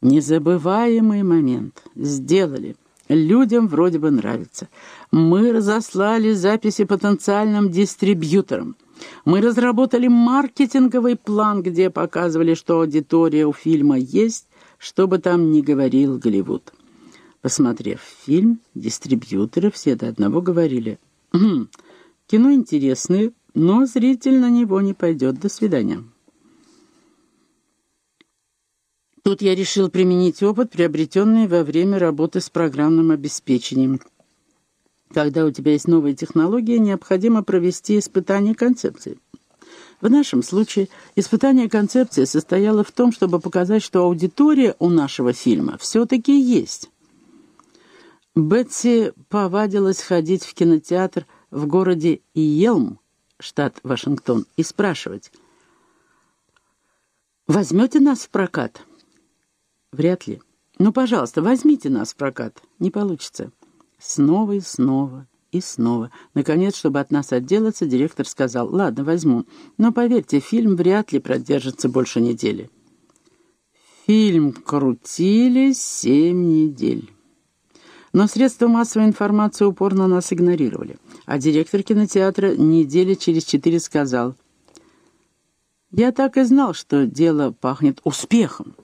Незабываемый момент. Сделали. Людям вроде бы нравится. Мы разослали записи потенциальным дистрибьюторам. Мы разработали маркетинговый план, где показывали, что аудитория у фильма есть, что бы там ни говорил Голливуд. Посмотрев фильм, дистрибьюторы все до одного говорили, «Хм, кино интересное, но зритель на него не пойдет. До свидания». Тут я решил применить опыт, приобретенный во время работы с программным обеспечением. Когда у тебя есть новые технологии, необходимо провести испытание концепции. В нашем случае испытание концепции состояло в том, чтобы показать, что аудитория у нашего фильма все-таки есть. Бетси повадилась ходить в кинотеатр в городе Йелм, штат Вашингтон, и спрашивать, «Возьмете нас в прокат?» Вряд ли. Ну, пожалуйста, возьмите нас в прокат. Не получится. Снова и снова и снова. Наконец, чтобы от нас отделаться, директор сказал, ладно, возьму. Но поверьте, фильм вряд ли продержится больше недели. Фильм крутили семь недель. Но средства массовой информации упорно нас игнорировали. А директор кинотеатра недели через четыре сказал, «Я так и знал, что дело пахнет успехом».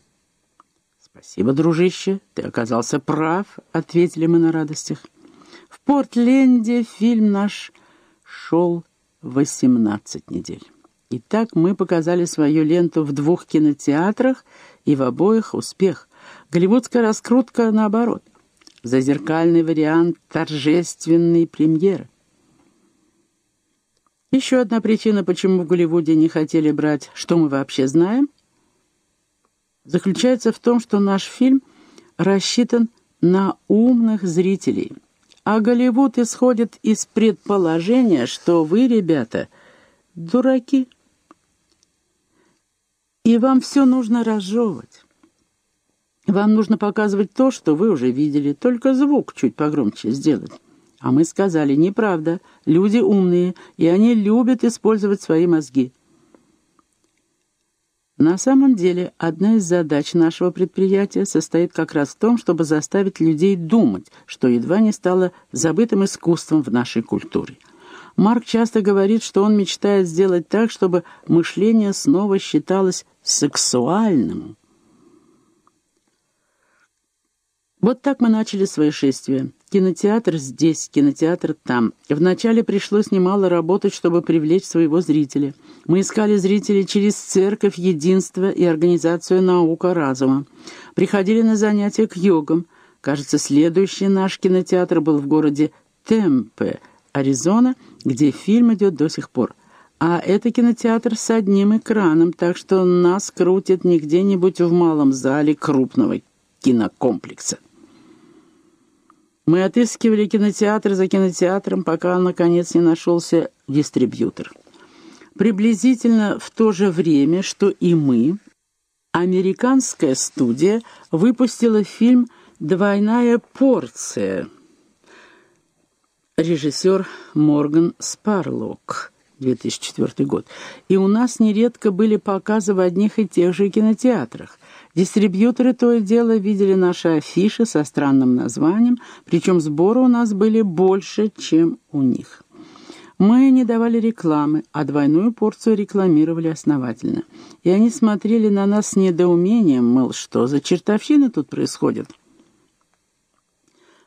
«Спасибо, дружище, ты оказался прав», — ответили мы на радостях. В Портленде фильм наш шел 18 недель. Итак, мы показали свою ленту в двух кинотеатрах, и в обоих успех. Голливудская раскрутка наоборот. Зазеркальный вариант торжественной премьеры. Еще одна причина, почему в Голливуде не хотели брать «Что мы вообще знаем?» Заключается в том, что наш фильм рассчитан на умных зрителей. А Голливуд исходит из предположения, что вы, ребята, дураки. И вам все нужно разжевывать. Вам нужно показывать то, что вы уже видели, только звук чуть погромче сделать. А мы сказали, неправда, люди умные, и они любят использовать свои мозги. На самом деле, одна из задач нашего предприятия состоит как раз в том, чтобы заставить людей думать, что едва не стало забытым искусством в нашей культуре. Марк часто говорит, что он мечтает сделать так, чтобы мышление снова считалось сексуальным. Вот так мы начали свое шествие. Кинотеатр здесь, кинотеатр там. Вначале пришлось немало работать, чтобы привлечь своего зрителя. Мы искали зрителей через церковь, единство и организацию «Наука разума». Приходили на занятия к йогам. Кажется, следующий наш кинотеатр был в городе Темпе, Аризона, где фильм идет до сих пор. А это кинотеатр с одним экраном, так что нас крутят не где-нибудь в малом зале крупного кинокомплекса. Мы отыскивали кинотеатр за кинотеатром, пока, наконец, не нашелся дистрибьютор. Приблизительно в то же время, что и мы, американская студия выпустила фильм «Двойная порция». Режиссер Морган Спарлок, 2004 год. И у нас нередко были показы в одних и тех же кинотеатрах. Дистрибьюторы то и дело видели наши афиши со странным названием, причем сборы у нас были больше, чем у них. Мы не давали рекламы, а двойную порцию рекламировали основательно. И они смотрели на нас с недоумением, мол, что за чертовщина тут происходит.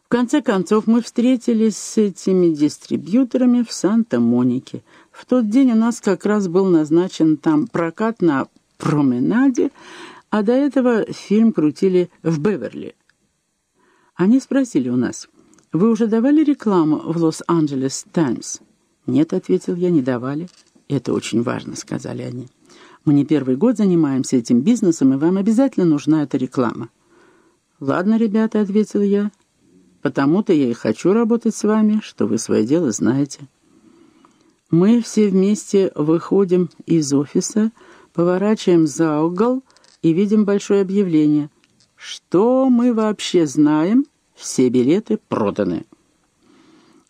В конце концов, мы встретились с этими дистрибьюторами в Санта-Монике. В тот день у нас как раз был назначен там прокат на променаде, а до этого фильм крутили в Беверли. Они спросили у нас, «Вы уже давали рекламу в Лос-Анджелес Таймс?» «Нет», — ответил я, — «не давали». «Это очень важно», — сказали они. «Мы не первый год занимаемся этим бизнесом, и вам обязательно нужна эта реклама». «Ладно, ребята», — ответил я, — «потому-то я и хочу работать с вами, что вы свое дело знаете». Мы все вместе выходим из офиса, поворачиваем за угол — и видим большое объявление. Что мы вообще знаем? Все билеты проданы.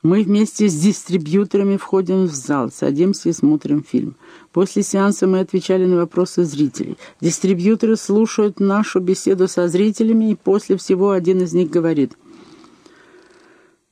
Мы вместе с дистрибьюторами входим в зал, садимся и смотрим фильм. После сеанса мы отвечали на вопросы зрителей. Дистрибьюторы слушают нашу беседу со зрителями, и после всего один из них говорит –